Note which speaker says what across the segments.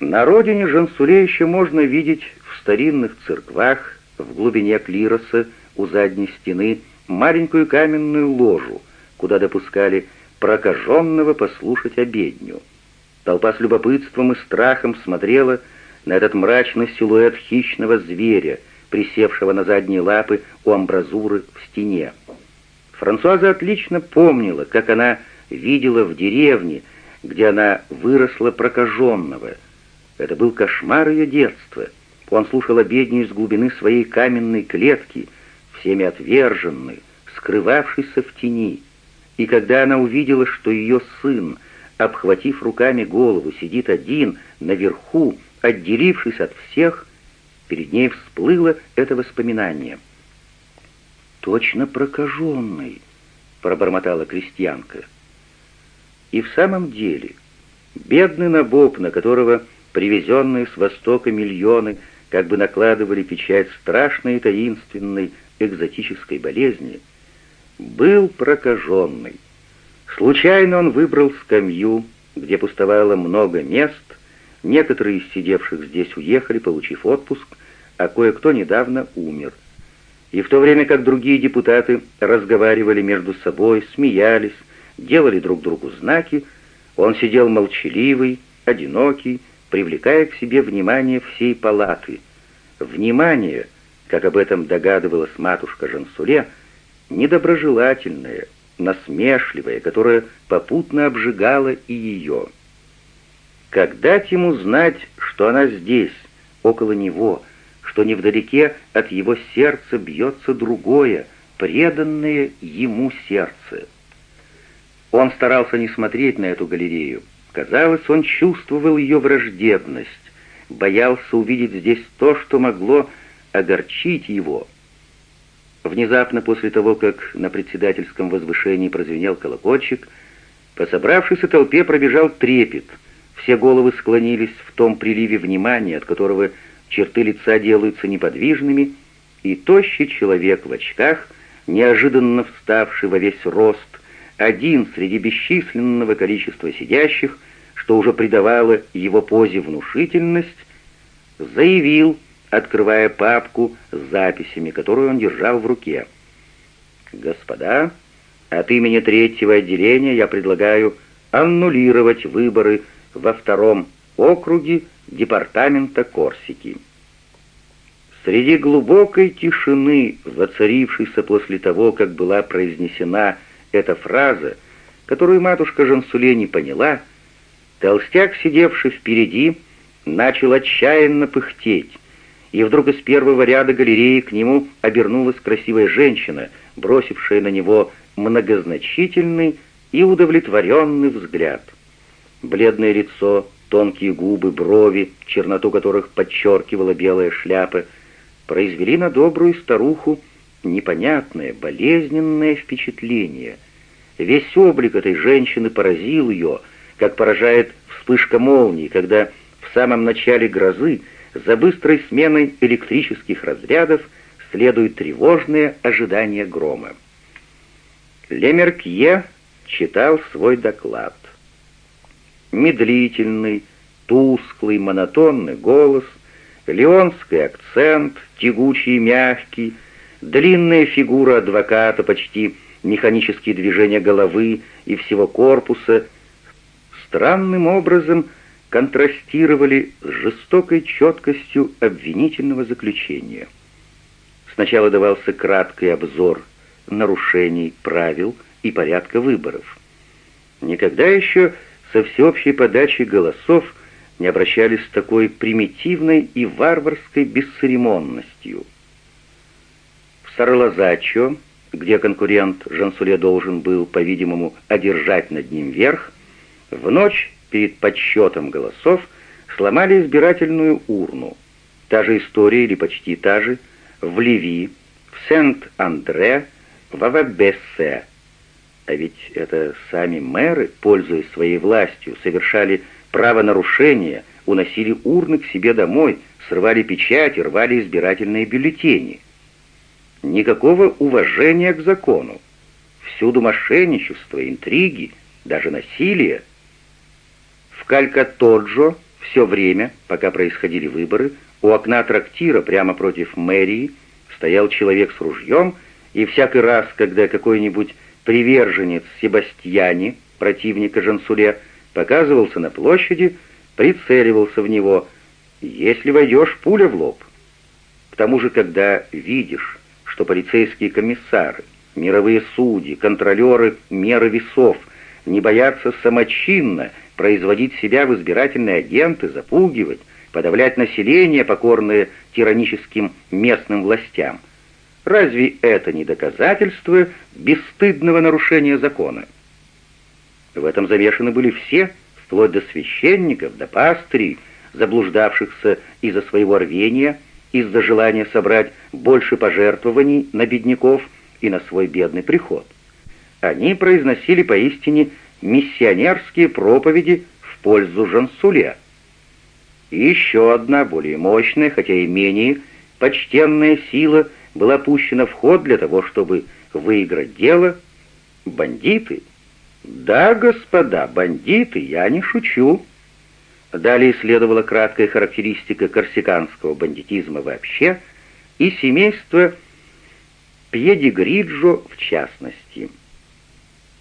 Speaker 1: На родине Жансуле еще можно видеть в старинных церквах, в глубине клироса, у задней стены, маленькую каменную ложу, куда допускали прокаженного послушать обедню. Толпа с любопытством и страхом смотрела на этот мрачный силуэт хищного зверя, присевшего на задние лапы у амбразуры в стене. Франсуаза отлично помнила, как она видела в деревне, где она выросла прокаженного. Это был кошмар ее детства. Он слушал обедню из глубины своей каменной клетки, всеми отверженный, скрывавшийся в тени. И когда она увидела, что ее сын, обхватив руками голову, сидит один наверху, отделившись от всех, перед ней всплыло это воспоминание. «Точно прокаженный», — пробормотала крестьянка. И в самом деле, бедный набоб, на которого привезенные с востока миллионы как бы накладывали печать страшной и таинственной экзотической болезни, был прокаженный. Случайно он выбрал скамью, где пустовало много мест, некоторые из сидевших здесь уехали, получив отпуск, а кое-кто недавно умер. И в то время как другие депутаты разговаривали между собой, смеялись, делали друг другу знаки, он сидел молчаливый, одинокий, привлекая к себе внимание всей палаты. Внимание, как об этом догадывалась матушка Жансуле, недоброжелательное, насмешливое, которое попутно обжигало и ее. Как дать ему знать, что она здесь, около него, что невдалеке от его сердца бьется другое, преданное ему сердце? Он старался не смотреть на эту галерею. Казалось, он чувствовал ее враждебность, боялся увидеть здесь то, что могло огорчить его. Внезапно после того, как на председательском возвышении прозвенел колокольчик, по собравшейся толпе пробежал трепет. Все головы склонились в том приливе внимания, от которого черты лица делаются неподвижными, и тощий человек в очках, неожиданно вставший во весь рост, один среди бесчисленного количества сидящих, что уже придавало его позе внушительность, заявил, открывая папку с записями, которую он держал в руке. «Господа, от имени третьего отделения я предлагаю аннулировать выборы во втором округе департамента Корсики». Среди глубокой тишины, воцарившейся после того, как была произнесена эта фраза, которую матушка Жансуле не поняла, толстяк, сидевший впереди, начал отчаянно пыхтеть, и вдруг из первого ряда галереи к нему обернулась красивая женщина, бросившая на него многозначительный и удовлетворенный взгляд. Бледное лицо, тонкие губы, брови, черноту которых подчеркивала белая шляпа, произвели на добрую старуху непонятное, болезненное впечатление. Весь облик этой женщины поразил ее, как поражает вспышка молнии, когда в самом начале грозы за быстрой сменой электрических разрядов следует тревожное ожидание грома. Лемеркье читал свой доклад. Медлительный, тусклый, монотонный голос, леонский акцент, тягучий и мягкий — Длинная фигура адвоката, почти механические движения головы и всего корпуса странным образом контрастировали с жестокой четкостью обвинительного заключения. Сначала давался краткий обзор нарушений правил и порядка выборов. Никогда еще со всеобщей подачей голосов не обращались с такой примитивной и варварской бесцеремонностью – Сарлазачо, где конкурент Жансуле должен был, по-видимому, одержать над ним верх, в ночь перед подсчетом голосов сломали избирательную урну. Та же история, или почти та же, в Ливи, в Сент-Андре, в Авабессе. А ведь это сами мэры, пользуясь своей властью, совершали правонарушения, уносили урны к себе домой, срывали печати, рвали избирательные бюллетени. Никакого уважения к закону. Всюду мошенничество, интриги, даже насилие. В Калькатоджо, Все время, пока происходили выборы, у окна трактира прямо против мэрии стоял человек с ружьем, и всякий раз, когда какой-нибудь приверженец Себастьяни, противника Жансуле, показывался на площади, прицеливался в него, если войдешь, пуля в лоб. К тому же, когда видишь, что полицейские комиссары, мировые судьи, контролеры меры весов не боятся самочинно производить себя в избирательные агенты, запугивать, подавлять население, покорное тираническим местным властям. Разве это не доказательство бесстыдного нарушения закона? В этом замешаны были все, вплоть до священников, до пастырей, заблуждавшихся из-за своего рвения, из-за желания собрать больше пожертвований на бедняков и на свой бедный приход. Они произносили поистине миссионерские проповеди в пользу Жансуле. И еще одна, более мощная, хотя и менее почтенная сила была пущена в ход для того, чтобы выиграть дело. Бандиты. Да, господа, бандиты, я не шучу. Далее следовала краткая характеристика корсиканского бандитизма вообще и семейства Пьедигриджо в частности.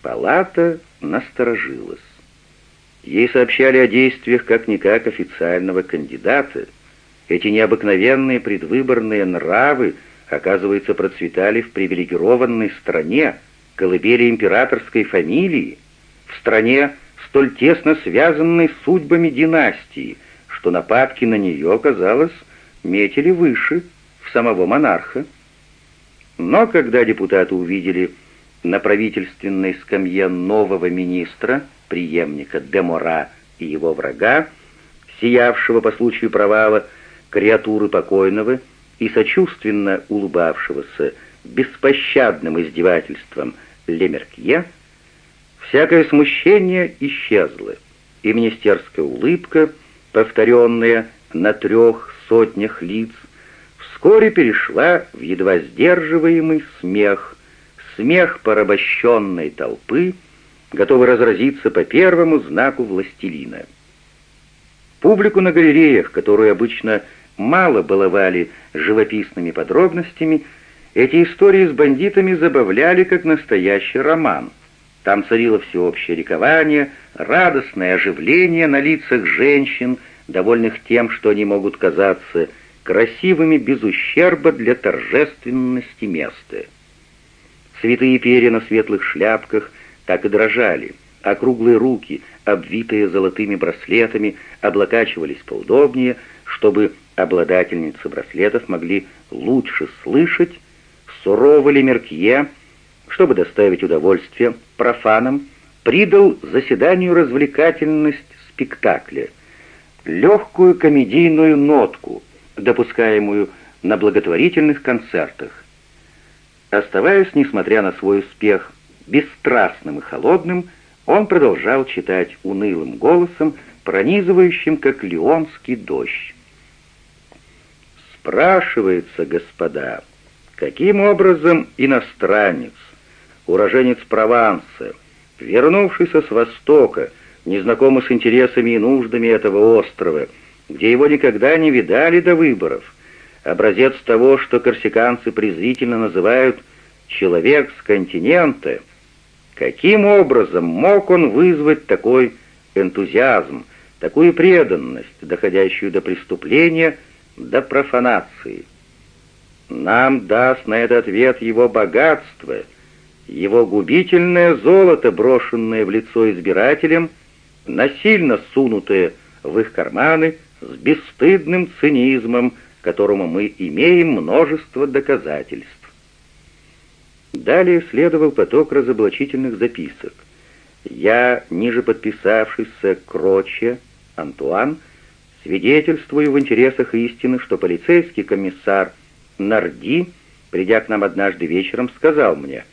Speaker 1: Палата насторожилась. Ей сообщали о действиях как-никак официального кандидата. Эти необыкновенные предвыборные нравы, оказывается, процветали в привилегированной стране, колыбели императорской фамилии, в стране, столь тесно связанной судьбами династии, что нападки на нее, казалось, метили выше, в самого монарха. Но когда депутаты увидели на правительственной скамье нового министра, преемника Демора и его врага, сиявшего по случаю провала креатуры покойного и сочувственно улыбавшегося беспощадным издевательством Лемеркье, всякое смущение исчезло, и министерская улыбка, повторенная на трех сотнях лиц, вскоре перешла в едва сдерживаемый смех, смех порабощенной толпы, готовый разразиться по первому знаку властелина. Публику на галереях, которую обычно мало баловали живописными подробностями, эти истории с бандитами забавляли, как настоящий роман. Там царило всеобщее ликование, радостное оживление на лицах женщин, довольных тем, что они могут казаться красивыми без ущерба для торжественности места. Цветы перья на светлых шляпках так и дрожали, а круглые руки, обвитые золотыми браслетами, облокачивались поудобнее, чтобы обладательницы браслетов могли лучше слышать, суровый Лемеркье, чтобы доставить удовольствие профанам, придал заседанию развлекательность спектакля, легкую комедийную нотку, допускаемую на благотворительных концертах. Оставаясь, несмотря на свой успех, бесстрастным и холодным, он продолжал читать унылым голосом, пронизывающим, как леонский дождь. Спрашивается, господа, каким образом иностранец, уроженец Прованса, вернувшийся с Востока, незнакомый с интересами и нуждами этого острова, где его никогда не видали до выборов, образец того, что корсиканцы презрительно называют «человек с континента», каким образом мог он вызвать такой энтузиазм, такую преданность, доходящую до преступления, до профанации? Нам даст на этот ответ его богатство, его губительное золото, брошенное в лицо избирателям, насильно сунутое в их карманы с бесстыдным цинизмом, которому мы имеем множество доказательств. Далее следовал поток разоблачительных записок. Я, ниже подписавшийся Кроче, Антуан, свидетельствую в интересах истины, что полицейский комиссар Нарди, придя к нам однажды вечером, сказал мне,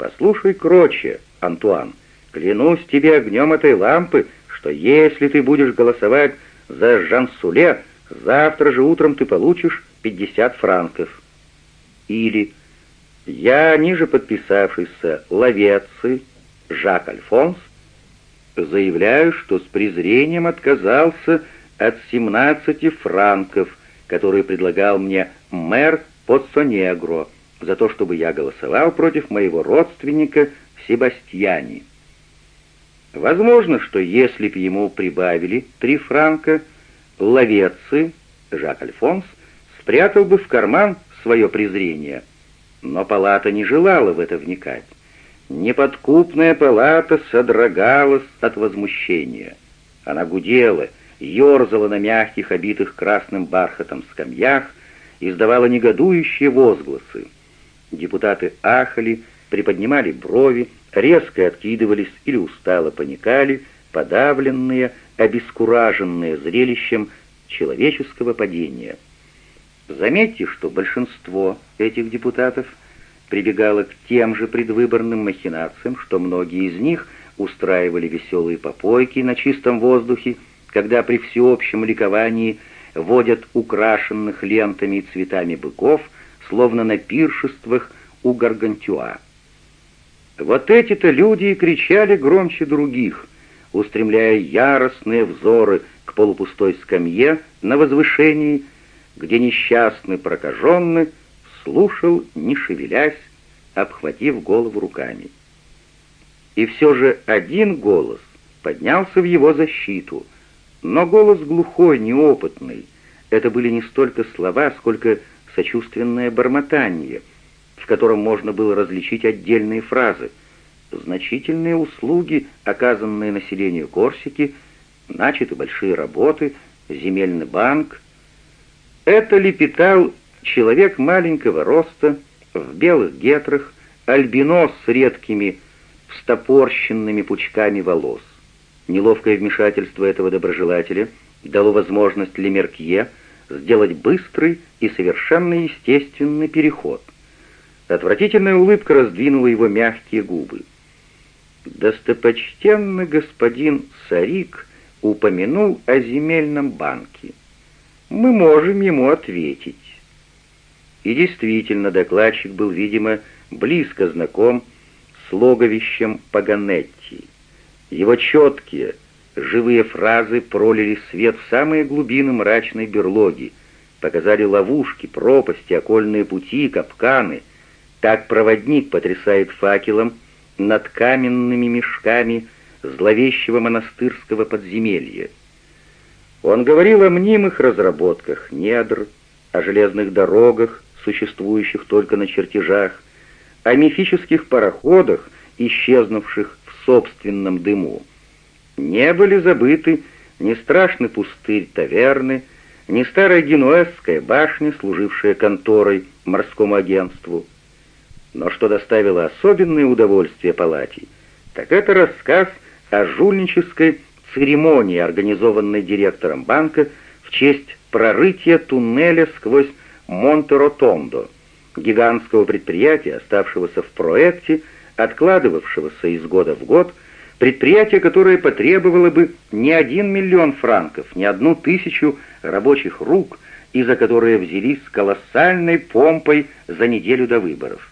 Speaker 1: «Послушай, Кроче, Антуан, клянусь тебе огнем этой лампы, что если ты будешь голосовать за Жансуле, Завтра же утром ты получишь 50 франков. Или я, ниже подписавшийся Ловеций Жак Альфонс, заявляю, что с презрением отказался от 17 франков, которые предлагал мне мэр Поццонегро за то, чтобы я голосовал против моего родственника Себастьяни. Возможно, что если б ему прибавили три франка, Ловецы, Жак Альфонс, спрятал бы в карман свое презрение. Но палата не желала в это вникать. Неподкупная палата содрогалась от возмущения. Она гудела, ерзала на мягких, обитых красным бархатом скамьях, издавала негодующие возгласы. Депутаты ахали, приподнимали брови, резко откидывались или устало паникали, подавленные, обескураженные зрелищем человеческого падения. Заметьте, что большинство этих депутатов прибегало к тем же предвыборным махинациям, что многие из них устраивали веселые попойки на чистом воздухе, когда при всеобщем ликовании водят украшенных лентами и цветами быков, словно на пиршествах у Гаргантюа. Вот эти-то люди и кричали громче других, устремляя яростные взоры к полупустой скамье на возвышении, где несчастный прокаженный слушал, не шевелясь, обхватив голову руками. И все же один голос поднялся в его защиту, но голос глухой, неопытный. Это были не столько слова, сколько сочувственное бормотание — в котором можно было различить отдельные фразы. Значительные услуги, оказанные населению Корсики, начаты большие работы, земельный банк. Это лепетал человек маленького роста, в белых гетрах, альбинос с редкими встопорщенными пучками волос. Неловкое вмешательство этого доброжелателя дало возможность Лемеркье сделать быстрый и совершенно естественный переход. Отвратительная улыбка раздвинула его мягкие губы. Достопочтенный господин Сарик упомянул о земельном банке. Мы можем ему ответить. И действительно, докладчик был, видимо, близко знаком с логовищем Паганетти. Его четкие, живые фразы пролили свет в самые глубины мрачной берлоги, показали ловушки, пропасти, окольные пути, капканы — так проводник потрясает факелом над каменными мешками зловещего монастырского подземелья. Он говорил о мнимых разработках недр, о железных дорогах, существующих только на чертежах, о мифических пароходах, исчезнувших в собственном дыму. Не были забыты ни страшный пустырь таверны, ни старая генуэзская башня, служившая конторой морскому агентству, но что доставило особенное удовольствие палате, так это рассказ о жульнической церемонии, организованной директором банка в честь прорытия туннеля сквозь Монте-Ротондо, гигантского предприятия, оставшегося в проекте, откладывавшегося из года в год, предприятие, которое потребовало бы не один миллион франков, не одну тысячу рабочих рук, и за которые взялись с колоссальной помпой за неделю до выборов.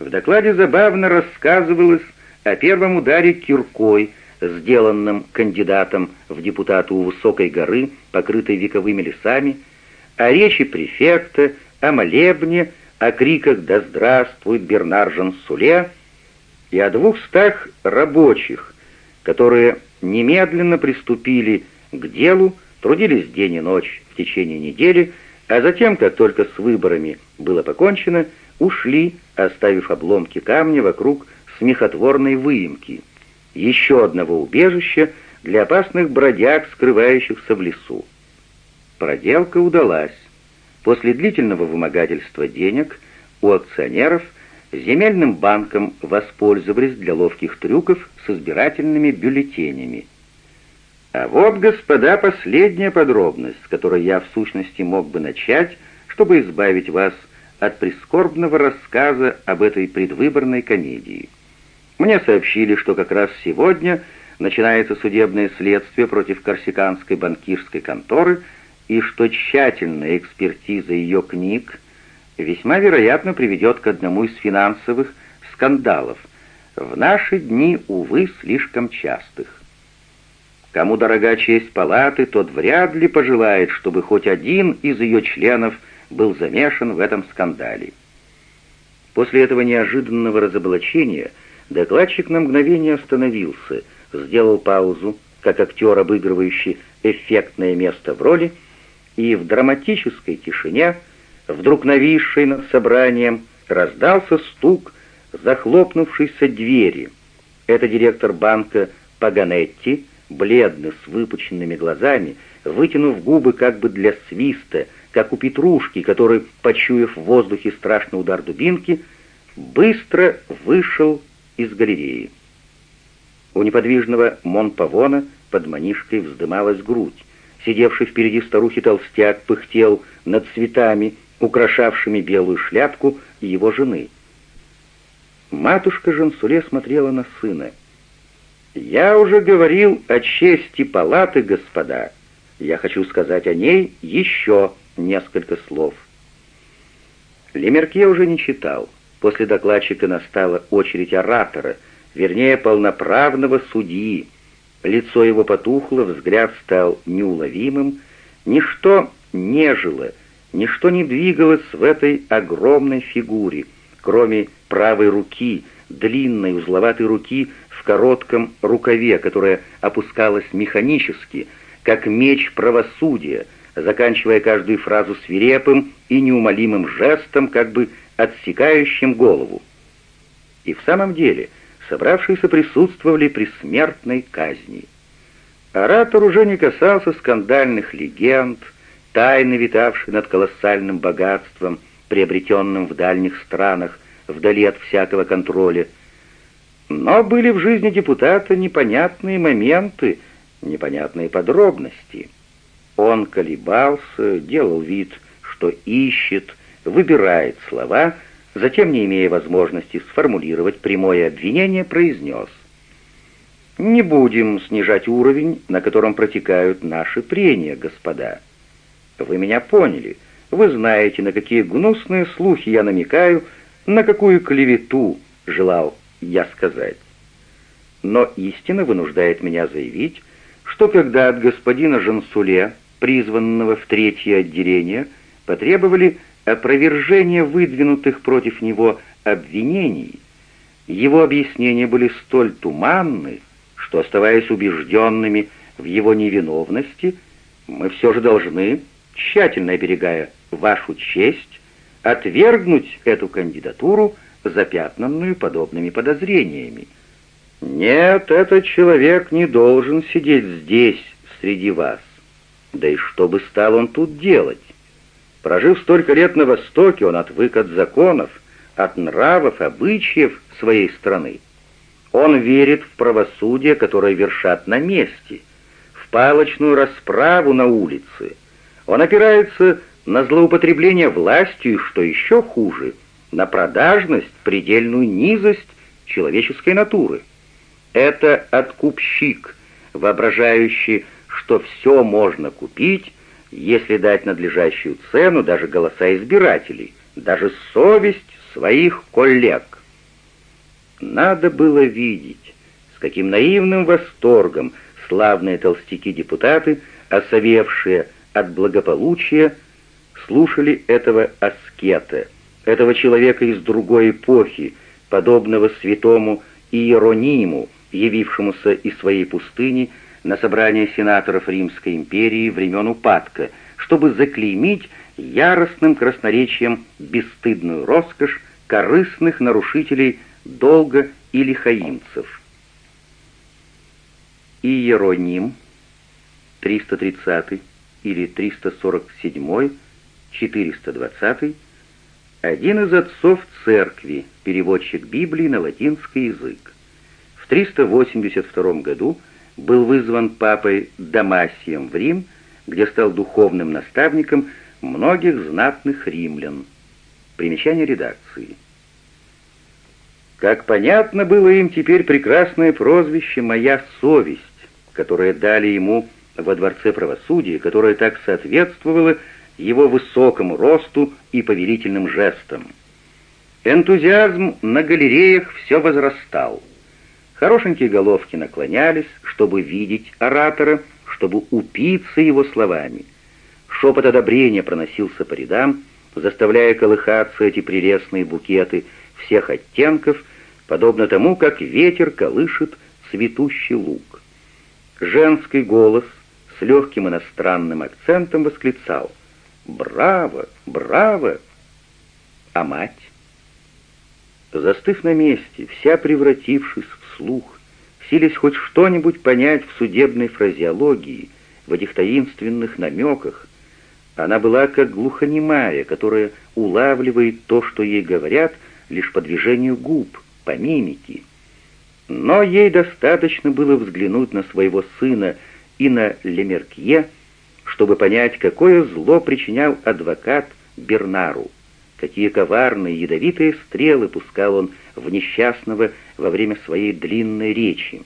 Speaker 1: В докладе забавно рассказывалось о первом ударе киркой, сделанном кандидатом в депутаты у высокой горы, покрытой вековыми лесами, о речи префекта, о молебне, о криках «Да здравствует Бернар Жансуле!» И о двухстах рабочих, которые немедленно приступили к делу, трудились день и ночь в течение недели, а затем, как только с выборами было покончено, ушли, оставив обломки камня вокруг смехотворной выемки, еще одного убежища для опасных бродяг, скрывающихся в лесу. Проделка удалась. После длительного вымогательства денег у акционеров земельным банком воспользовались для ловких трюков с избирательными бюллетенями. А вот, господа, последняя подробность, с которой я в сущности мог бы начать, чтобы избавить вас от прискорбного рассказа об этой предвыборной комедии. Мне сообщили, что как раз сегодня начинается судебное следствие против корсиканской банкирской конторы и что тщательная экспертиза ее книг весьма вероятно приведет к одному из финансовых скандалов, в наши дни, увы, слишком частых. Кому дорога честь палаты, тот вряд ли пожелает, чтобы хоть один из ее членов был замешан в этом скандале. После этого неожиданного разоблачения докладчик на мгновение остановился, сделал паузу, как актер, обыгрывающий эффектное место в роли, и в драматической тишине, вдруг нависшей над собранием, раздался стук захлопнувшейся двери. Это директор банка Паганетти, бледный, с выпученными глазами, вытянув губы как бы для свиста, как у Петрушки, который, почуяв в воздухе страшный удар дубинки, быстро вышел из галереи. У неподвижного Монпавона под манишкой вздымалась грудь. Сидевший впереди старухи толстяк пыхтел над цветами, украшавшими белую шляпку его жены. Матушка Жансуле смотрела на сына. «Я уже говорил о чести палаты, господа. Я хочу сказать о ней еще несколько слов». Лемерке уже не читал. После докладчика настала очередь оратора, вернее, полноправного судьи. Лицо его потухло, взгляд стал неуловимым. Ничто не жило, ничто не двигалось в этой огромной фигуре, кроме правой руки, длинной узловатой руки в коротком рукаве, которая опускалась механически, как меч правосудия, заканчивая каждую фразу свирепым и неумолимым жестом, как бы отсекающим голову. И в самом деле собравшиеся присутствовали при смертной казни. Оратор уже не касался скандальных легенд, тайны, витавшей над колоссальным богатством, приобретенным в дальних странах, вдали от всякого контроля, но были в жизни депутата непонятные моменты, непонятные подробности. Он колебался, делал вид, что ищет, выбирает слова, затем, не имея возможности сформулировать прямое обвинение, произнес. «Не будем снижать уровень, на котором протекают наши прения, господа. Вы меня поняли. Вы знаете, на какие гнусные слухи я намекаю, на какую клевету желал я сказать. Но истина вынуждает меня заявить, что когда от господина Жансуле, призванного в третье отделение, потребовали опровержения выдвинутых против него обвинений, его объяснения были столь туманны, что, оставаясь убежденными в его невиновности, мы все же должны, тщательно оберегая вашу честь, отвергнуть эту кандидатуру запятнанную подобными подозрениями. Нет, этот человек не должен сидеть здесь, среди вас. Да и что бы стал он тут делать? Прожив столько лет на Востоке, он отвык от законов, от нравов, обычаев своей страны. Он верит в правосудие, которое вершат на месте, в палочную расправу на улице. Он опирается на злоупотребление властью что еще хуже — на продажность, предельную низость человеческой натуры. Это откупщик, воображающий, что все можно купить, если дать надлежащую цену даже голоса избирателей, даже совесть своих коллег. Надо было видеть, с каким наивным восторгом славные толстяки-депутаты, осовевшие от благополучия, слушали этого аскета — этого человека из другой эпохи, подобного святому Иерониму, явившемуся из своей пустыни на собрание сенаторов Римской империи времен упадка, чтобы заклеймить яростным красноречием бесстыдную роскошь корыстных нарушителей долга и лихаимцев. Иероним 330 или 347, 420 один из отцов церкви, переводчик Библии на латинский язык. В 382 году был вызван папой Дамасием в Рим, где стал духовным наставником многих знатных римлян. Примечание редакции. Как понятно было им теперь прекрасное прозвище «Моя совесть», которое дали ему во Дворце правосудия, которое так соответствовало его высокому росту и повелительным жестам. Энтузиазм на галереях все возрастал. Хорошенькие головки наклонялись, чтобы видеть оратора, чтобы упиться его словами. Шепот одобрения проносился по рядам, заставляя колыхаться эти прелестные букеты всех оттенков, подобно тому, как ветер колышет цветущий лук. Женский голос с легким иностранным акцентом восклицал «Браво! Браво!» А мать? Застыв на месте, вся превратившись в слух, силясь хоть что-нибудь понять в судебной фразеологии, в этих таинственных намеках, она была как глухонемая, которая улавливает то, что ей говорят, лишь по движению губ, по мимике. Но ей достаточно было взглянуть на своего сына и на Лемеркье, чтобы понять, какое зло причинял адвокат Бернару, какие коварные ядовитые стрелы пускал он в несчастного во время своей длинной речи.